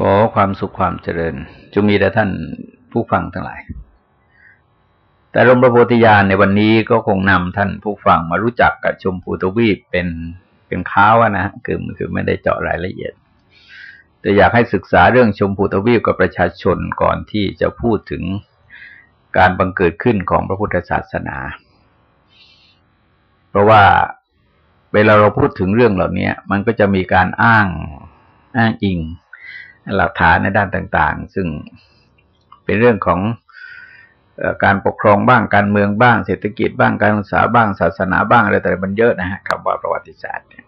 ขอความสุขความเจริญจงมีแด่ท่านผู้ฟังทั้งหลาย แต่ลมประโพธิญาณในวันนี้ก็คงนำท่านผู้ฟังมารู้จักกับชมพูทวีปเป็นเป็นข้าวนะคือคือไม่ได้เจาะรายละเอียด แต่อยากให้ศึกษาเรื่องชมพูทวีปกับประชาชนก่อนที่จะพูดถึงการบังเกิดขึ้นของพระพุทธศาสนา เพราะว่าเวลาเราพูดถึงเรื่องเหล่านี้มันก็จะมีการอ้างอ้างอิง หลักฐานในด้านต่าง ๆ ซึ่งเป็นเรื่องของการปกครองบ้างการเมืองบ้างเศรษฐกิจบ้างการศึกษาบ้างศาสนาบ้างอะไรแต่มันเยอะนะฮะคำว่าประวัติศาสตร์เนี่ย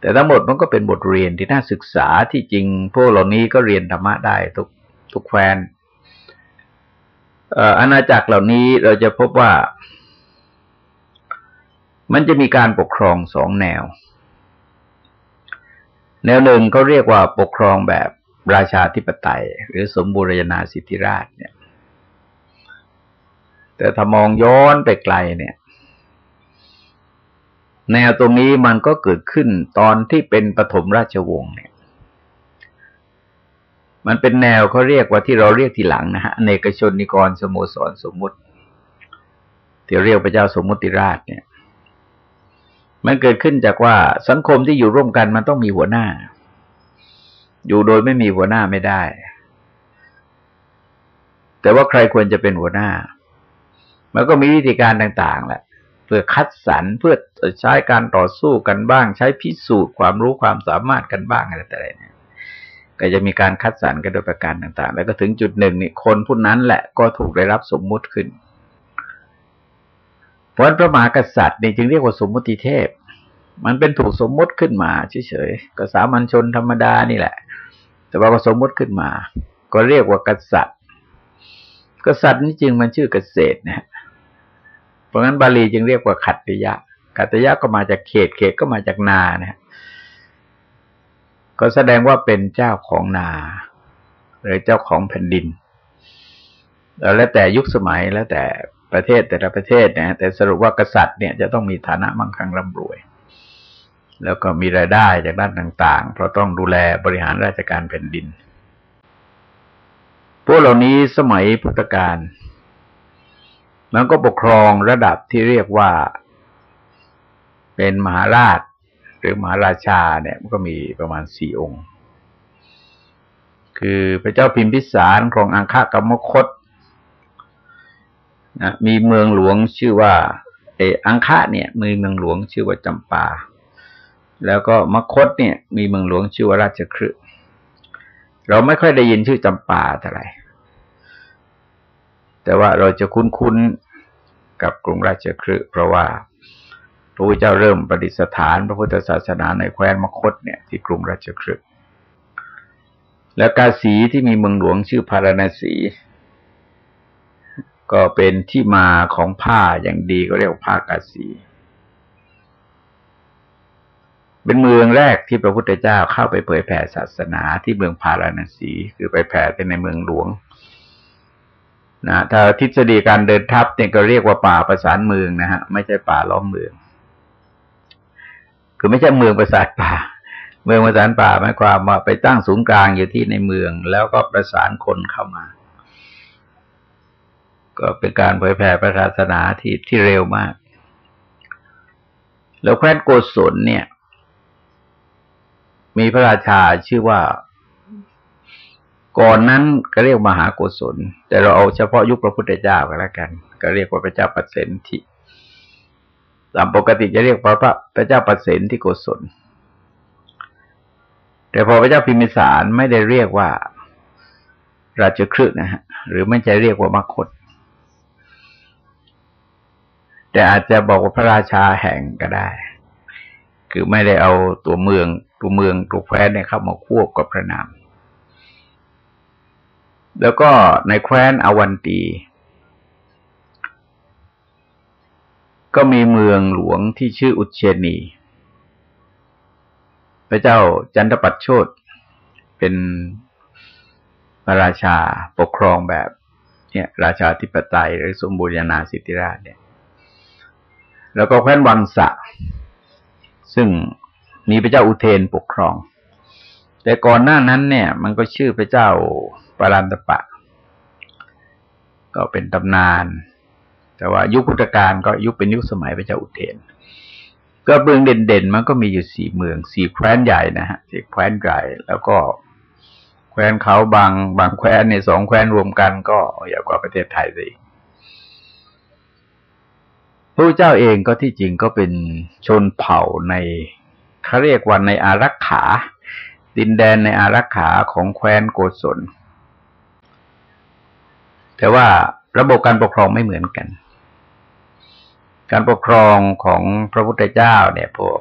แต่ทั้งหมดมันก็เป็นบทเรียนที่น่าศึกษาที่จริง พวกเหล่านี้ก็เรียนธรรมะได้ทุกทุกแควนอาณาจักรเหล่านี้เราจะพบว่า มันจะมีการปกครองสองแนว แนวหนึ่งเขาเรียกว่าปกครองแบบราชาธิปไตย หรือสมบูรณาสิทธิราชเนี่ย แต่ถ้ามองย้อนไปไกลเนี่ย แนวตรงนี้มันก็เกิดขึ้นตอนที่เป็นปฐมราชวงศ์เนี่ย มันเป็นแนวเขาเรียกว่าที่เราเรียกทีหลังนะฮะเนกชนนิกรสโมสรสมมุติที่เรียกพระเจ้าสมมุติราชเนี่ย มันเกิดขึ้นจากว่าสังคมที่อยู่ร่วมกันมันต้องมีหัวหน้า อยู่โดยไม่มีหัวหน้าไม่ได้ แต่ว่าใครควรจะเป็นหัวหน้า มันก็มีวิธีการต่างๆแหละเพื่อคัดสรรเพื่อใช้การต่อสู้กันบ้าง ใช้พิสูจน์ความรู้ความสามารถกันบ้างอะไรแต่ไรเนี่ยก็จะมีการคัดสรรกันโดยประการต่าง ๆ แล้วก็ถึงจุดหนึ่งนี่คนผู้นั้นแหละก็ถูกได้รับสมมุติขึ้น พราะพระมหากษัตริย์นี่จึงเรียกว่าสมมุติเทพ มันเป็นถูกสมมุติขึ้นมาเฉยๆก็สามัญชนธรรมดานี่แหละ แต่ว่าสมมุติขึ้นมา ก็เรียกว่ากษัตริย์ กษัตริย์นี่จริงมันชื่อเกษตรนะเพราะงั้นบาลีจึงเรียกว่าขัตติยะขัตติยะก็มาจากเขตเขตก็มาจากนานะก็แสดงว่าเป็นเจ้าของนาหรือเจ้าของแผ่นดินแล้วแต่ยุคสมัยแล้วแต่ ประเทศแต่ละประเทศนะแต่สรุปว่ากษัตริย์เนี่ยจะต้องมีฐานะมั่งคั่งร่ำรวย แล้วก็มีรายได้จากด้านต่าง ๆ เพราะต้องดูแลบริหารราชการแผ่นดิน พวกเหล่านี้สมัยพุทธกาลมันก็ปกครองระดับที่เรียกว่าเป็นมหาราช หรือมหาราชาเนี่ยมันก็มีประมาณสี่องค์ คือพระเจ้าพิมพิสารครองอังคากรรมคต นะมีเมืองหลวงชื่อว่าเออังคะเนี่ยมีเมืองหลวงชื่อว่าจำปา แล้วก็มคตเนี่ย มีเมืองหลวงชื่อว่าราชคฤห์เราไม่ค่อยได้ยินชื่อจำปาเท่าไหร่แต่ว่าเราจะคุ้นๆกับกรุงราชคฤห์เพราะว่าพระพุทธเจ้าเริ่มประดิษฐานพระพุทธศาสนาในแคว้นมคตเนี่ยที่กรุงราชคฤห์แล้วกาสีที่มีเมืองหลวงชื่อพาราณสี ก็เป็นที่มาของผ้าอย่างดีก็เรียกว่าผ้ากาสี เป็นเมืองแรกที่พระพุทธเจ้าเข้าไปเผยแผ่ศาสนาที่เมืองพาราณสี คือไปแผ่ไปในเมืองหลวงนะถ้าทฤษฎีการเดินทัพเนี่ยก็เรียกว่าป่าประสานเมืองนะฮะ ไม่ใช่ป่าล้อมเมือง คือไม่ใช่เมืองประสานป่า เมืองประสานป่าหมายความว่าไปตั้งศูนย์กลางอยู่ที่ในเมือง แล้วก็ประสานคนเข้ามา ก็เป็นการเผยแผ่พระศาสนาที่ที่เร็วมาก แล้วแคว้นโกศลเนี่ย มีพระราชาชื่อว่า ก่อนนั้นก็เรียกมหาโกศล แต่เราเอาเฉพาะยุคพระพุทธเจ้าก็แล้วกัน ก็เรียกว่าพระเจ้าปัสเสนทิตามปกติจะเรียกพระพระพระเจ้าปัสเสนที่โกศล แต่พอพระเจ้าพิมิสารไม่ได้เรียกว่าราชครึนะฮะหรือไม่ใช่เรียกว่ามคต แต่อาจจะบอกว่าพระราชาแห่งก็ได้ คือไม่ได้เอาตัวเมืองตัวเมืองตัวแคว้นเนี่ยเข้ามาควบกับพระนาม แล้วก็ในแคว้นอวันตี ก็มีเมืองหลวงที่ชื่ออุเชนี พระเจ้าจันทปัตโชตเป็นพระราชาปกครองแบบเนี่ยราชาธิปไตยหรือสมบูรณาสิทธิราชเนี่ย แล้วก็แคว้นวังสะ ซึ่งมีพระเจ้าอุเทนปกครอง แต่ก่อนหน้านั้นเนี่ย มันก็ชื่อพระเจ้าปารันตปะ ก็เป็นตำนาน แต่ว่ายุคพุทธกาลก็ยุคเป็นยุคสมัยพระเจ้าอุเทน ก็เมืองเด่นๆ มันก็มีอยู่สี่เมืองสี่แคว้นใหญ่นะฮะสี่แคว้นใหญ่แล้วก็แคว้นเขาบางบางแคว้นในสองแคว้นรวมกันก็ใหญ่กว่าประเทศไทยสิ พระเจ้าเองก็ที่จริงก็เป็นชนเผ่าในเขาเรียกว่าในอารักขา ดินแดนในอารักขาของแคว้นโกศล แต่ว่าระบบการปกครองไม่เหมือนกัน การปกครองของพระพุทธเจ้าเนี่ยพวก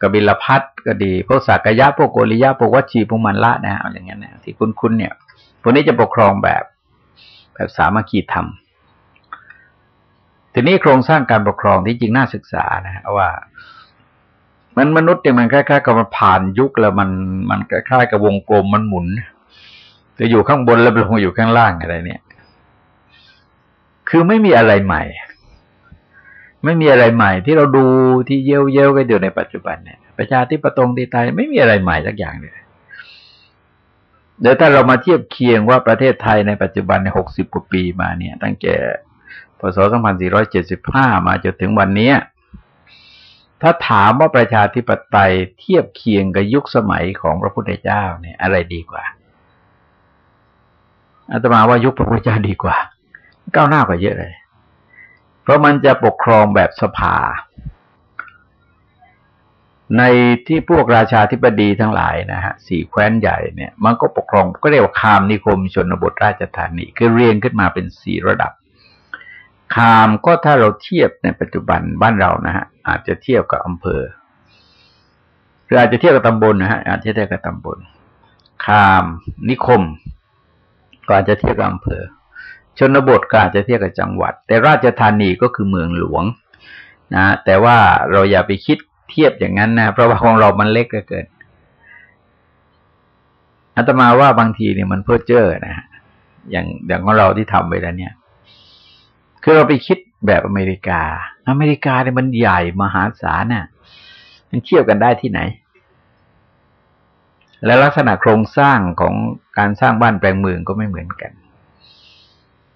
กบิลพัทก็ดี พวกสักยะ พวกโกริยะ พวกวัชี พวกมันละนะอะไรเงี้ยนะที่คุ้นๆเนี่ย พวกนี้จะปกครองแบบแบบสามัคคีธรรม ทีนี้โครงสร้างการปกครองที่จริงน่าศึกษานะว่า มันมนุษย์เนี่ยมันคล้ายๆกับมันผ่านยุคแล้วมันมันคล้ายๆกับวงกลมมันหมุนจะอยู่ข้างบนแล้วลงอยู่ข้างล่างอะไรเนี่ย คือไม่มีอะไรใหม่ ไม่มีอะไรใหม่ ที่เราดูที่เย้ยวเย้ยวกันอยู่ในปัจจุบันเนี่ย ประชาธิปไตยไทยไม่มีอะไรใหม่สักอย่างเลยเดี๋ยวถ้าเรามาเทียบเคียงว่าประเทศไทยในปัจจุบันในหกสิบกว่าปีมาเนี่ย ตั้งแต่ พศ 2475 มาจนถึงวันนี้ถ้าถามว่าประชาธิปไตยเทียบเคียงกับยุคสมัยของพระพุทธเจ้าเนี่ยอะไรดีกว่าอาตมาว่ายุคพระพุทธเจ้าดีกว่า ก้าวหน้ากว่าเยอะเลย เพราะมันจะปกครองแบบสภา ในที่พวกราชาธิบดีทั้งหลายนะฮะสี่แคว้นใหญ่เนี่ย มันก็ปกครองก็เรียกว่าคามนิคมชนบทราชธานีคือเรียงขึ้นมาเป็นสี่ระดับ คามก็ถ้าเราเทียบในปัจจุบันบ้านเรานะฮะอาจจะเทียบกับอำเภอหรืออาจจะเทียบกับตำบลนะฮะอาจจะเทียบกับตำบล คาม นิคม ก็อาจจะเทียบกับอำเภอ ชนบทก็อาจจะเทียบกับจังหวัด แต่ราชธานีก็คือเมืองหลวงนะแต่ว่าเราอย่าไปคิดเทียบอย่างนั้นนะเพราะว่าของเรามันเล็กเกินอาตมาว่าบางทีเนี่ยมันเพ้อเจ้อนะอย่างอย่างของเราที่ทำไปแล้วเนี่ย คือเราไปคิดแบบอเมริกา อเมริกาเนี่ยมันใหญ่มหาศาลน่ะ มันเทียบกันได้ที่ไหน และลักษณะโครงสร้างของการสร้างบ้านแปลงเมืองก็ไม่เหมือนกัน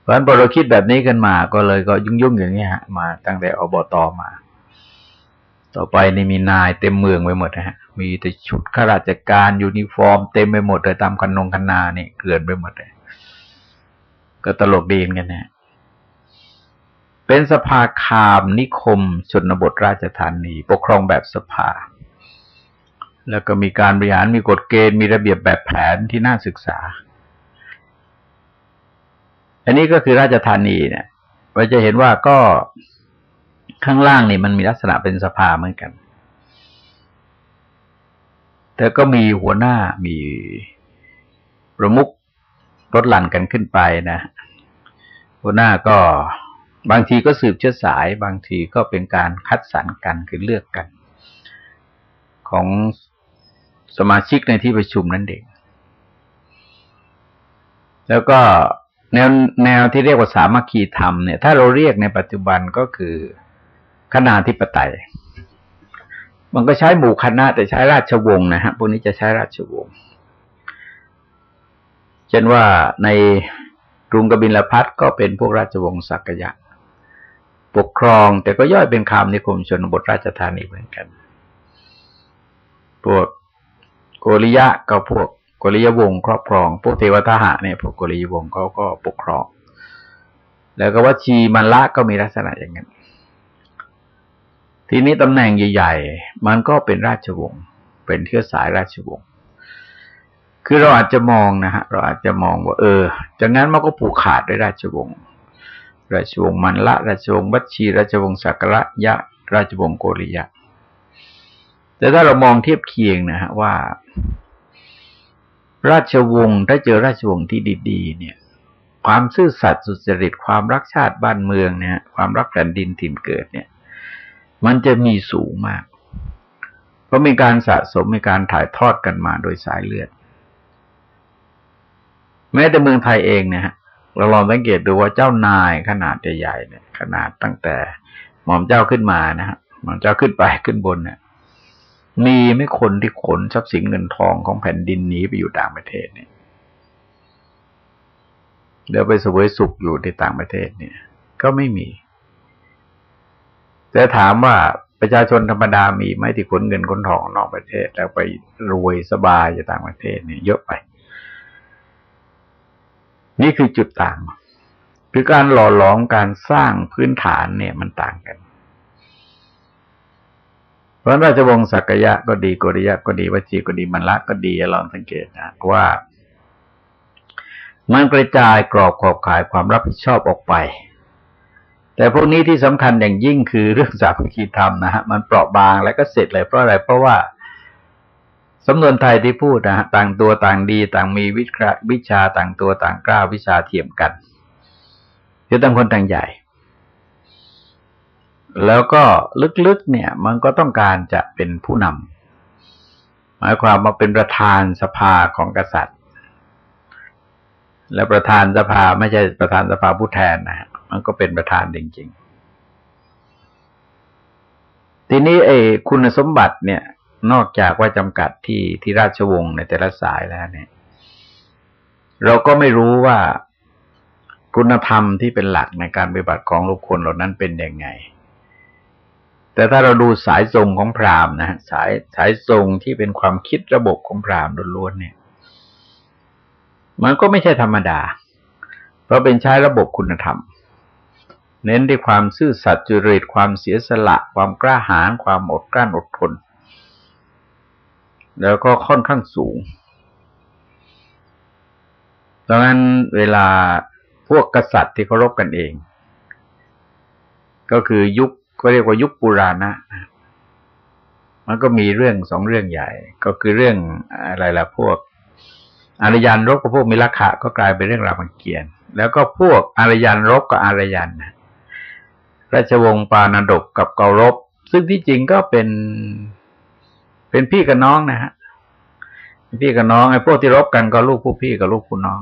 เพราะฉะนั้นพอเราคิดแบบนี้กันมา ก็เลยก็ยุ่งๆอย่างนี้ฮะมาตั้งแต่อบต. มา ต่อไปนี่มีนายเต็มเมืองไปหมดนะฮะ มีแต่ชุดข้าราชการยูนิฟอร์ม เต็มไปหมดเลยตามคันนงคันนาเนี่ยเกลื่อนไปหมดเลย ก็ตลกดีนกันนะ เป็นสภาคามนิคมชนบทราชธานี ปกครองแบบสภา แล้วก็มีการบริหารมีกฎเกณฑ์มีระเบียบแบบแผนที่น่าศึกษา อันนี้ก็คือราชธานีเนี่ยเราจะเห็นว่าก็ข้างล่างนี่มันมีลักษณะเป็นสภาเหมือนกัน แต่ก็มีหัวหน้ามีประมุขรถหลั่นกันขึ้นไปนะ หัวหน้าก็ บางทีก็สืบเชื้อสาย บางทีก็เป็นการคัดสรรกันคือเลือกกัน ของสมาชิกในที่ประชุมนั่นเอง แล้วก็แนวแนวที่เรียกว่าสามัคคีธรรมเนี่ยถ้าเราเรียกในปัจจุบันก็คือคณาธิปไตย มันก็ใช้หมู่คณะแต่ใช้ราชวงศ์นะฮะพวกนี้จะใช้ราชวงศ์เช่นว่าในกรุงกบิลพัทก็เป็นพวกราชวงศ์สักยะ ปกครอง แต่ก็ย่อยเป็นคำนิคมชนบทราชธานีเหมือนกัน พวกโกริยะก็พวกโกริยวงครอบครอง พวกเทวทหะเนี่ยพวกโกริยวงเขาก็ปกครอง แล้วก็วัชีมันละก็มีลักษณะอย่างนั้น ทีนี้ตำแหน่งใหญ่ๆ มันก็เป็นราชวงศ์เป็นเทือสายราชวงศ์คือเราอาจจะมองนะฮะเราอาจจะมองว่า เออจากนั้นมันก็ผูกขาดด้วยราชวงศ์ ราชวงศ์มันละ ราชวงศ์วัชี ราชวงศ์สักระยะ ราชวงศ์โกริยะ แต่ถ้าเรามองเทียบเคียงนะฮะว่า ราชวงศ์ถ้าเจอราชวงศ์ที่ดีๆ เนี่ย ความซื่อสัตย์สุจริตความรักชาติบ้านเมืองเนี่ย ความรักแผ่นดินถิ่นเกิดเนี่ย มันจะมีสูงมาก เพราะมีการสะสมมีการถ่ายทอดกันมาโดยสายเลือด แม้แต่เมืองไทยเองเนี่ยฮะ เราลองสังเกตดูว่าเจ้านายขนาดใหญ่ๆเนี่ย ขนาดตั้งแต่ หม่อมเจ้าขึ้นมานะฮะหม่อมเจ้าขึ้นไปขึ้นบนเนี่ยมีไม่คนที่ขนทรัพย์สินเงินทองของแผ่นดินนี้ไปอยู่ต่างประเทศเนี่ยเดี๋ยวไปสวยสุขอยู่ในต่างประเทศเนี่ย ก็ไม่มี แต่ถามว่าประชาชนธรรมดามีไหมที่ขนเงินขนทองนอกประเทศ แล้วไปรวยสบายอยู่ต่างประเทศเนี่ยเยอะไป นี่คือจุดต่างคือการหล่อหลอมการสร้างพื้นฐานเนี่ยมันต่างกัน เพราะราชวงศ์สักยะก็ดีกริยะก็ดีวจีก็ดีมันละก็ดีลองสังเกตนะว่า มันกระจายกรอบขอบข่ายความรับผิดชอบออกไป แต่พวกนี้ที่สำคัญอย่างยิ่งคือเรื่องสามัคคีธรรมนะฮะมันเปราะบางแล้วก็เสร็จเลยเพราะอะไรเพราะว่า สำนวนไทยที่พูดนะฮะต่างตัวต่างดีต่างมีวิชาวิชาต่างตัวต่างกล้าวิชาเทียมกันคือต่างคนต่างใหญ่ แล้วก็ลึกๆเนี่ย มันก็ต้องการจะเป็นผู้นำหมายความว่าเป็นประธานสภาของกษัตริย์ แล้วประธานสภาไม่ใช่ประธานสภาผู้แทนนะมันก็เป็นประธานจริง ๆ ทีนี้ไอ้คุณสมบัติเนี่ย นอกจากว่าจำกัดที่ที่ราชวงศ์ในแต่ละสายแล้วเนี่ย เราก็ไม่รู้ว่าคุณธรรมที่เป็นหลักในการปฏิบัติของลูกคนเหล่านั้นเป็นยังไง แต่ถ้าเราดูสายทรงของพราหมณ์นะสายสายทรงที่เป็นความคิดระบบของพราหมณ์ล้วนๆเนี่ย มันก็ไม่ใช่ธรรมดา เพราะเป็นใช้ระบบคุณธรรม เน้นด้วยความซื่อสัตย์จริตความเสียสละ ความกล้าหาญความอดกลั้นอดทน แล้วก็ค่อนข้างสูงดังนั้นเวลาพวกกษัตริย์ที่เคารพกันเอง ก็คือยุคก็เรียกว่ายุคปุราณะมันก็มีเรื่องสองเรื่องใหญ่ ก็คือเรื่องอะไรล่ะพวกอารยันรบกับพวกมิลขะก็กลายเป็นเรื่องรามเกียรติแล้วก็พวกอารยันรบกับอารยันราชวงศ์ปานดกกับเการบ ซึ่งที่จริงก็เป็น เป็นพี่กับน้องนะฮะพี่กับน้องไอ้พวกที่รบกันก็ลูกผู้พี่กับลูกผู้น้อง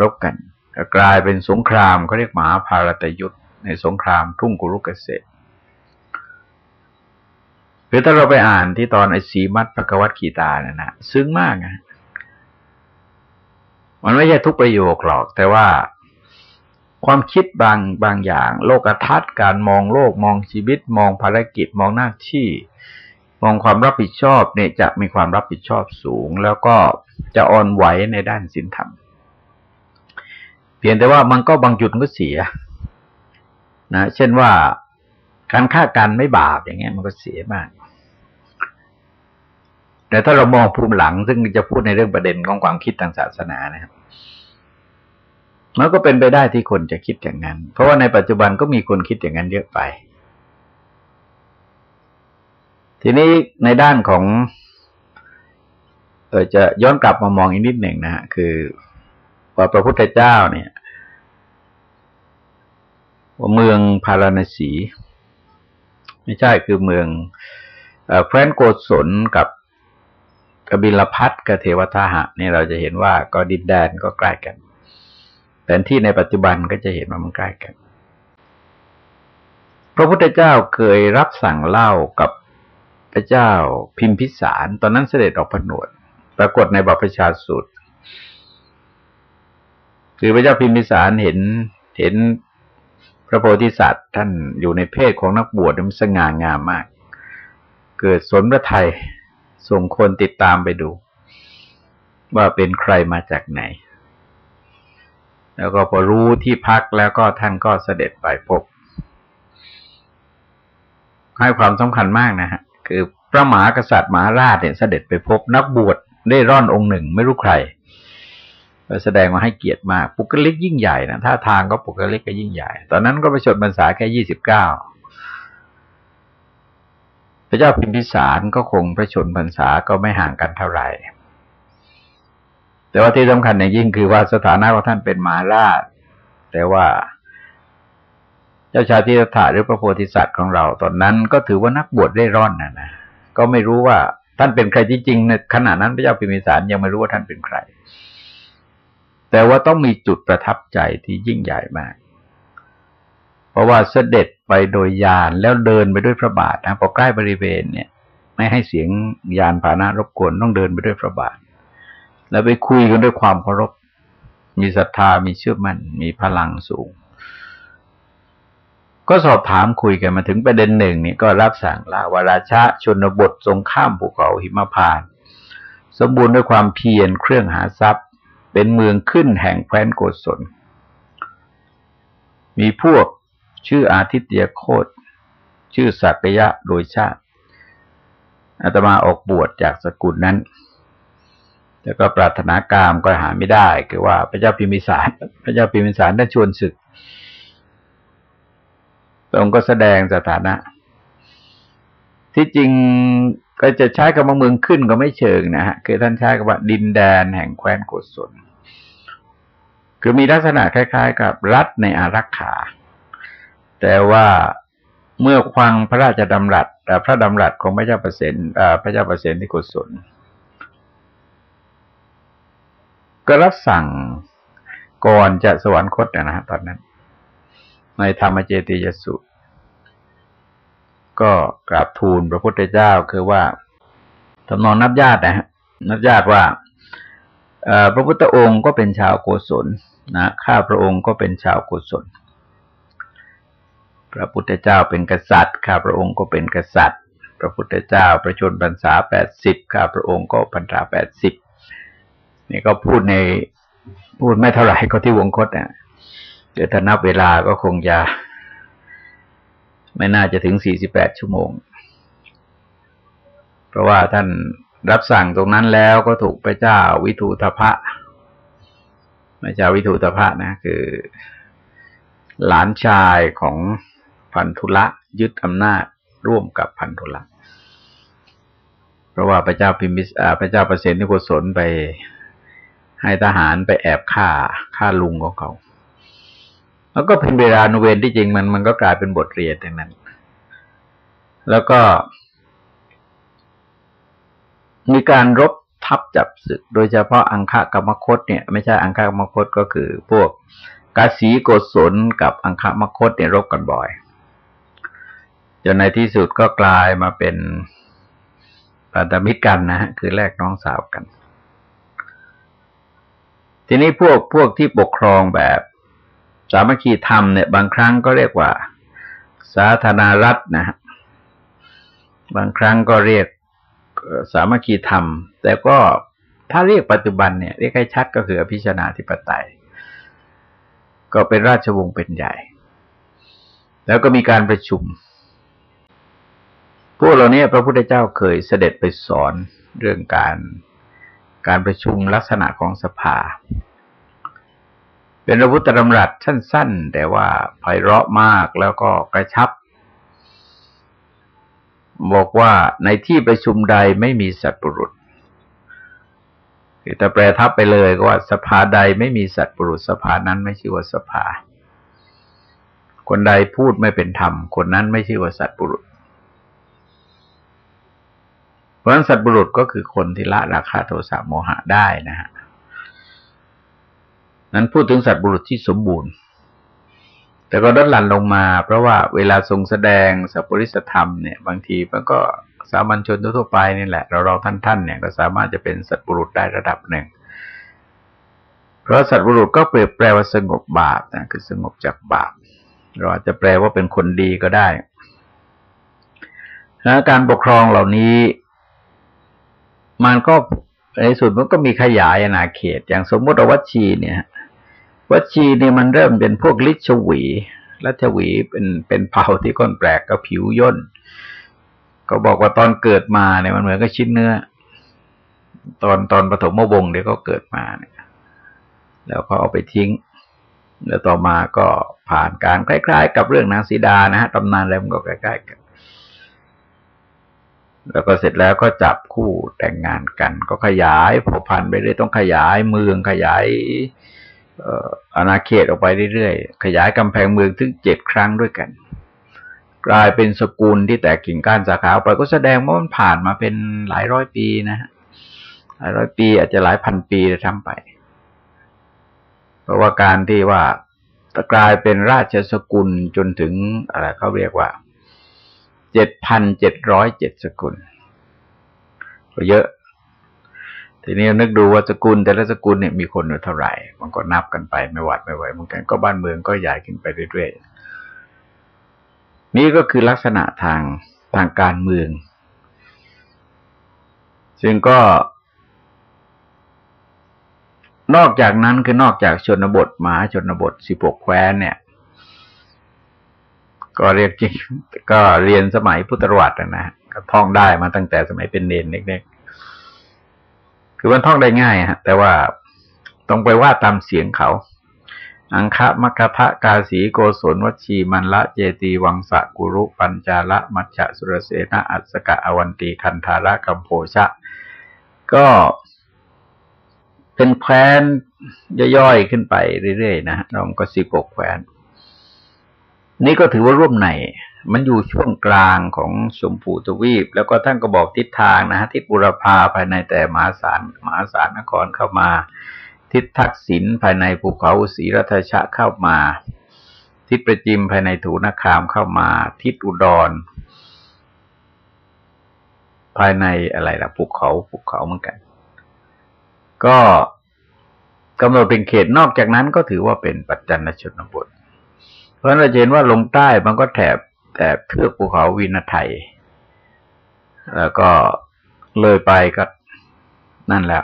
รบกันก็กลายเป็นสงครามเขาเรียกมหาภารตยุทธ์ในสงครามทุ่งกุรุกเกษตรหรือถ้าเราไปอ่านที่ตอนไอ้สีมัดพระกวัตขีตาเนี่ยนะซึ้งมากนะมันไม่ใช่ทุกประโยคหรอก แต่ว่าความคิดบางบางอย่าง โลกทัศน์การมองโลกมองชีวิต มองภารกิจมองหน้าที่ มองความรับผิดชอบเนี่ยจะมีความรับผิดชอบสูง แล้วก็จะอ่อนไหวในด้านศีลธรรม เพียงแต่ว่ามันก็บางจุดก็เสีย นะ เช่นว่าการฆ่ากันไม่บาปอย่างเงี้ยมันก็เสียมาก แต่ถ้าเรามองภูมิหลัง ซึ่งจะพูดในเรื่องประเด็นของความคิดทางศาสนานะครับมันก็เป็นไปได้ที่คนจะคิดอย่างนั้น เพราะว่าในปัจจุบันก็มีคนคิดอย่างนั้นเยอะไป ทีนี้ในด้านของ เออจะย้อนกลับมามองอีกนิดหนึ่งนะฮะคือว่าพระพุทธเจ้าเนี่ยว่าเมืองพาราณสี ไม่ใช่คือเมืองแคว้นโกศลกับกบิลพัทกับเทวทหะนี่เราจะเห็นว่าก็ดินแดนก็ใกล้กันแผนที่ในปัจจุบันก็จะเห็นว่ามันใกล้กัน พระพุทธเจ้าเคยรับสั่งเล่ากับ พระเจ้าพิมพิสาร ตอนนั้นเสด็จออกผนวด ปรากฏในบัพพชาสุดคือพระเจ้าพิมพิสารเห็นเห็นพระโพธิสัตว์ท่านอยู่ในเพศของนักบวชมันสง่างามมาก เกิดสนพระไทยส่งคนติดตามไปดู ว่าเป็นใครมาจากไหน แล้วก็พอรู้ที่พักแล้วก็ท่านก็เสด็จไปพบให้ความสำคัญมากนะฮะ คือพระมหากษัตริย์มหาราชเนี่ยเสด็จไปพบนักบวชได้ร่อนองค์หนึ่งไม่รู้ใครแสดงมาให้เกียรติมาก ปุกลิกยิ่งใหญ่นะท่าทางก็ปุกลิกก็ยิ่งใหญ่ ตอนนั้นก็ไปชดบรรษาแค่ยี่สิบเก้าพระเจ้าพิมพิสารก็คงพระชนพรรษาก็ไม่ห่างกันเท่าไหร่ แต่ว่าที่สำคัญอย่างยิ่งคือว่าสถานะของท่านเป็นมาราช แต่ว่า เจ้าชายทิฏฐาหรือพระโพธิสัตว์ของเรา ตอนนั้นก็ถือว่านักบวชได้ร่อนนะนะก็ไม่รู้ว่าท่านเป็นใครจริงๆในขณะนั้นพระเจ้าพิมิสารยังไม่รู้ว่าท่านเป็นใคร แต่ว่าต้องมีจุดประทับใจที่ยิ่งใหญ่มาก เพราะว่าเสด็จไปโดยยานแล้วเดินไปด้วยพระบาทนะพอใกล้บริเวณเนี่ย ไม่ให้เสียงยานพาหนะรบกวนต้องเดินไปด้วยพระบาท แล้วไปคุยกันด้วยความเคารพมีศรัทธามีเชื่อมั่นมีพลังสูง ก็สอบถามคุยกันมาถึงประเด็นหนึ่งนี่ก็รับสั่งลาวราชะชนบททรงข้ามภูเขาหิมพานสมบูรณ์ด้วยความเพียรเครื่องหาทรัพย์ เป็นเมืองขึ้นแห่งแคว้นโกศล มีพวกชื่ออาทิตยโคตชื่อสักยะโดยชาติอาตมาออกบวชจากสกุลนั้น แล้วก็ปรารถนากามก็หาไม่ได้ คือว่าพระเจ้าพิมิสาร พระเจ้าพิมิสารได้ชวนศึก พระองค์ก็แสดงสถานะ ที่จริงก็จะใช้คำว่าเมืองขึ้นก็ไม่เชิงนะฮะคือท่านใช้คำว่าดินแดนแห่งแคว้นโกศลคือมีลักษณะคล้าย ๆ กับรัฐในอารักขา แต่ว่าเมื่อควังพระราชดำรัสพระดำรัสของพระเจ้าประสิทธิ์พระเจ้าประสิทธิโกศลก็รับสั่งก่อนจะสวรรคตนะฮะตอนนั้น ในธรรมเจติยสุก็กราบทูลพระพุทธเจ้าคือว่าทำนองนับญาตินะฮะนับญาติว่าพระพุทธองค์ก็เป็นชาวโกศลนะข้าพระองค์ก็เป็นชาวโกศล พระพุทธเจ้าเป็นกษัตริย์ข้าพระองค์ก็เป็นกษัตริย์ พระพุทธเจ้าประชนพรรษาแปดสิบข้าพระองค์ก็พรรษาแปดสิบนี่ก็พูดในพูดไม่เท่าไหร่ก็ที่วงคตเนี่ยเดี๋ยวถ้านับเวลาก็คงจะ ไม่น่าจะถึงสี่สิบแปดชั่วโมง เพราะว่าท่านรับสั่งตรงนั้นแล้วก็ถูกพระเจ้าวิทูตภะพระเจ้าวิทูตภะนะ คือ หลานชายของพันธุละยึดอำนาจร่วมกับพันธุละเพราะว่าพระเจ้าพิมิสพระเจ้าประเสนิโกศลไปให้ทหารไปแอบฆ่าฆ่าลุงของเขา แล้วก็เป็นเวลานุเวนที่จริงมันมันก็กลายเป็นบทเรียนดังนั้น แล้วก็ มีการรบทับจับศึก โดยเฉพาะอังคากรรมคตเนี่ย ไม่ใช่อังคากรรมคตก็คือ พวกกาสีโกศลกับอังคามคตเนี่ยรบกันบ่อยจนในที่สุดก็กลายมาเป็นปัตมิตรกันนะฮะคือแลกน้องสาวกัน ทีนี้พวกพวกที่ปกครองแบบ สามัคคีธรรมเนี่ยบางครั้งก็เรียกว่า สาธารณรัฐนะฮะบางครั้งก็เรียกสามัคคีธรรม แต่ก็ถ้าเรียกปัจจุบันเนี่ยเรียกให้ชัดก็คืออภิชนาธิปไตย ก็เป็นราชวงศ์เป็นใหญ่ แล้วก็มีการประชุม พวกเหล่านี้พระพุทธเจ้าเคยเสด็จไปสอนเรื่องการการประชุมลักษณะของสภา เป็นพระพุทธธรรมรัตสั้น ๆ แต่ว่าไพเราะมากแล้วก็กระชับ บอกว่าในที่ประชุมใดไม่มีสัตว์ปรุษแต่แปลทับไปเลยก็ว่าสภาใดไม่มีสัตว์ปรุษสภานั้นไม่ชื่อว่าสภา คนใดพูดไม่เป็นธรรม คนนั้นไม่ชื่อว่าสัตว์ปรุษเพราะฉะนั้นสัตบุรุษก็คือคนที่ละราคาโทสะโมหะได้นะฮะ นั้นพูดถึงสัตบุรุษที่สมบูรณ์ แต่ก็ลดหลั่นลงมา เพราะว่าเวลาทรงแสดงสัพปริสธรรมเนี่ย บางทีมันก็สามัญชนทั่วไปนี่แหละ เราเราท่านท่านเนี่ยก็สามารถจะเป็นสัตบุรุษได้ระดับหนึ่ง เพราะสัตบุรุษก็เปรียบแปลว่าสงบบาปนะคือสงบจากบาป เราอาจจะแปลว่าเป็นคนดีก็ได้การปกครองเหล่านี้ มันก็ในสุดมันก็มีขยายอาณาเขต อย่างสมมติวัชีเนี่ย วัชีเนี่ยมันเริ่มเป็นพวกลิชวีลัชวีเป็นเป็นเผ่าที่ก้นแปลกก็ผิวย่น ก็บอกว่าตอนเกิดมาเนี่ยมันเหมือนกับชิ้นเนื้อ ตอนตอนปฐมวงศ์เดี๋ยวก็เกิดมาเนี่ย แล้วก็เอาไปทิ้ง แล้วต่อมาก็ผ่านการคล้าย ๆ กับเรื่องนางสีดานะฮะตำนานแล้วมันก็ใกล้ๆกัน แล้วก็เสร็จแล้วก็จับคู่แต่งงานกัน ก็ขยายผอพันธุ์ไปเรื่อยต้องขยายเมืองขยาย อาณาเขตออกไปเรื่อยๆ ขยายกำแพงเมืองถึงเจ็ดครั้งด้วยกัน กลายเป็นสกุลที่แตกกิ่งก้านสาขาไปก็แสดงว่ามันผ่านมาเป็นหลายร้อยปีนะฮะหลายร้อยปีอาจจะหลายพันปีจะทำไป เพราะว่าการที่ว่าจะกลายเป็นราชสกุลจนถึงอะไรเขาเรียกว่าเจ็ดพันเจ็ดร้อยเจ็ดสกุลก็เยอะ ทีนี้นึกดูว่าสกุลแต่ละสกุลเนี่ยมีคนอยู่เท่าไหร่ มันก็นับกันไปไม่หวัดไม่ไหวเหมือนกันก็บ้านเมืองก็ใหญ่ขึ้นไปเรื่อยๆนี่ก็คือลักษณะทางทางการเมือง ซึ่งก็ นอกจากนั้นคือนอกจากชนบทมหาชนบทสิบกแคว้นเนี่ย ก็เรียกจริงก็เรียนสมัยพุทธวัตรนะก็ท่องได้มาตั้งแต่สมัยเป็นเนนเล็กๆ คือมันท่องได้ง่ายฮะ แต่ว่าต้องไปว่าตามเสียงเขา อังคะมัคคะกาสีโกศลวัชีมันละเจตีวังสะกุรุปัญจาละมัจฉสุรเสนะอัสกะอวันตีคันธาระกัมโพชะ ก็เป็นแคว้นย่อยๆขึ้นไปเรื่อยๆนะเราก็สิบกแคว้น นี่ก็ถือว่าร่วมใน มันอยู่ช่วงกลางของชมพูทวีป แล้วก็ท่านก็บอกทิศทางนะฮะทิศบุรพาภายในแต่มหาสารมหาสารนครเข้ามา ทิศทักษิณภายในภูเขาศรีรัตชะเข้ามา ทิศประจิมภายในถูนคามเข้ามา ทิศอุดร ภายในอะไรล่ะภูเขาภูเขาเหมือนกัน ก็กำหนดเป็นเขตนอกจากนั้นก็ถือว่าเป็นปัจจันชนบท เพราะเราเห็นว่าลงใต้มันก็แถบ แต่เทือกภูเขาวินาไทยแล้วก็เลยไปก็นั่นแหละ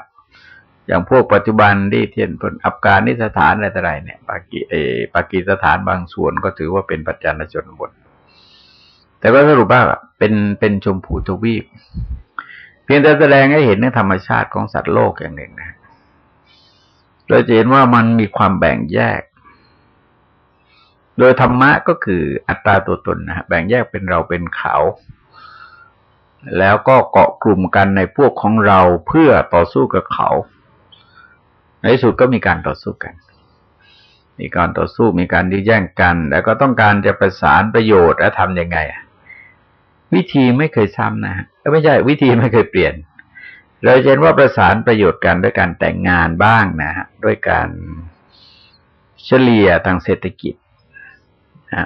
อย่างพวกปัจจุบันที่เทียนพลอับการนิสถานอะไรต่ออะไรเนี่ย ปากีเอปากีสถานบางส่วนก็ถือว่าเป็นปัจจันชนบท แต่ก็สรุปว่าเป็นเป็นชมพูทวีป เพียงแต่แสดงให้เห็นในธรรมชาติของสัตว์โลกอย่างหนึ่งนะเราจะเห็นว่ามันมีความแบ่งแยก โดยธรรมะก็คืออัตตาตัวตนนะแบ่งแยกเป็นเราเป็นเขา แล้วก็เกาะกลุ่มกันในพวกของเราเพื่อต่อสู้กับเขา ในที่สุดก็มีการต่อสู้กัน มีการต่อสู้มีการยื้อแย่งกัน แล้วก็ต้องการจะประสานประโยชน์และทำยังไง วิธีไม่เคยซ้ำนะฮะไม่ใช่วิธีไม่เคยเปลี่ยนเราเห็นว่าประสานประโยชน์กันด้วยการแต่งงานบ้างนะฮะด้วยการเฉลี่ยทางเศรษฐกิจ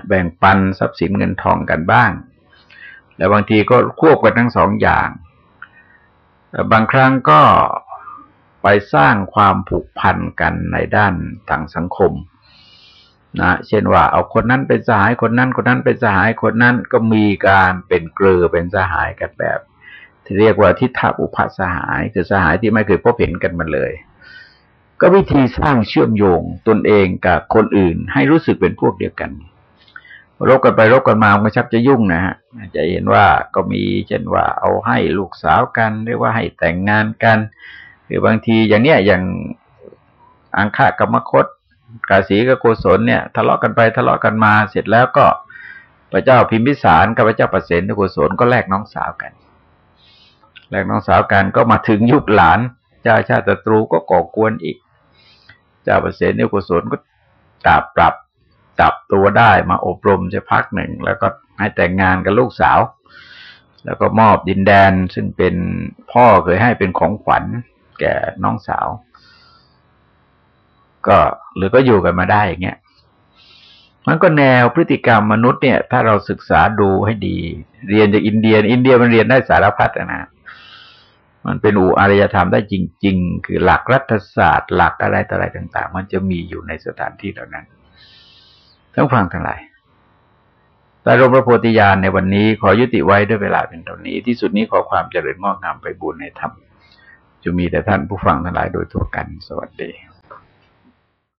แบ่งปันทรัพย์สินเงินทองกันบ้าง แล้วบางทีก็ควบกันทั้งสองอย่างบางครั้งก็ไปสร้างความผูกพันกันในด้านทางสังคมนะเช่นว่าเอาคนนั้นเป็นสหายคนนั้นคนนั้นเป็นสหายคนนั้นก็มีการเป็นเกลือเป็นสหายกันแบบ ที่เรียกว่าทิฏฐอุปสหาย คือสหายที่ไม่เคยพบเห็นกันมาเลย ก็วิธีสร้างเชื่อมโยงตนเองกับคนอื่นให้รู้สึกเป็นพวกเดียวกัน รบกันไปรบกันมามันชักจะยุ่งนะฮะจะเห็นว่าก็มีเช่นว่าเอาให้ลูกสาวกันเรียกว่าให้แต่งงานกัน หรือบางทีอย่างเนี้ยอย่างอังคากรรมคตกาสีกับโกศลเนี่ย ทะเลาะกันไปทะเลาะกันมาเสร็จแล้วก็พระเจ้าพิมพิสารกับพระเจ้าประเสนโกศลก็แลกน้องสาวกันแลกน้องสาวกันก็มาถึงยุคหลาน เจ้าชาติตรูก็ก่อกวนอีก เจ้าประเสนโกศลก็ตาปรับ จับตัวได้มาอบรมจะพักหนึ่ง แล้วก็ให้แต่งงานกับลูกสาว แล้วก็มอบดินแดนซึ่งเป็นพ่อเคยให้เป็นของขวัญแก่น้องสาว ก็หรือก็อยู่กันมาได้อย่างเงี้ยมันก็แนวพฤติกรรมมนุษย์เนี่ย ถ้าเราศึกษาดูให้ดี เรียนจากอินเดีย อินเดียมันเรียนได้สารพัดนะมันเป็นอูอารยธรรมได้จริง ๆ คือหลักรัฐศาสตร์ หลักอะไรต่ออะไรต่าง ๆ มันจะมีอยู่ในสถานที่เหล่านั้น ทั้งฟังทั้งหลายแต่รมพระโพธิญาณในวันนี้ขอยุติไว้ด้วยเวลาเป็นเท่านี้ ที่สุดนี้ขอความเจริญงอกงามไปบุญในธรรมจะมีแต่ท่านผู้ฟังทั้งหลายโดยทั่วกัน สวัสดี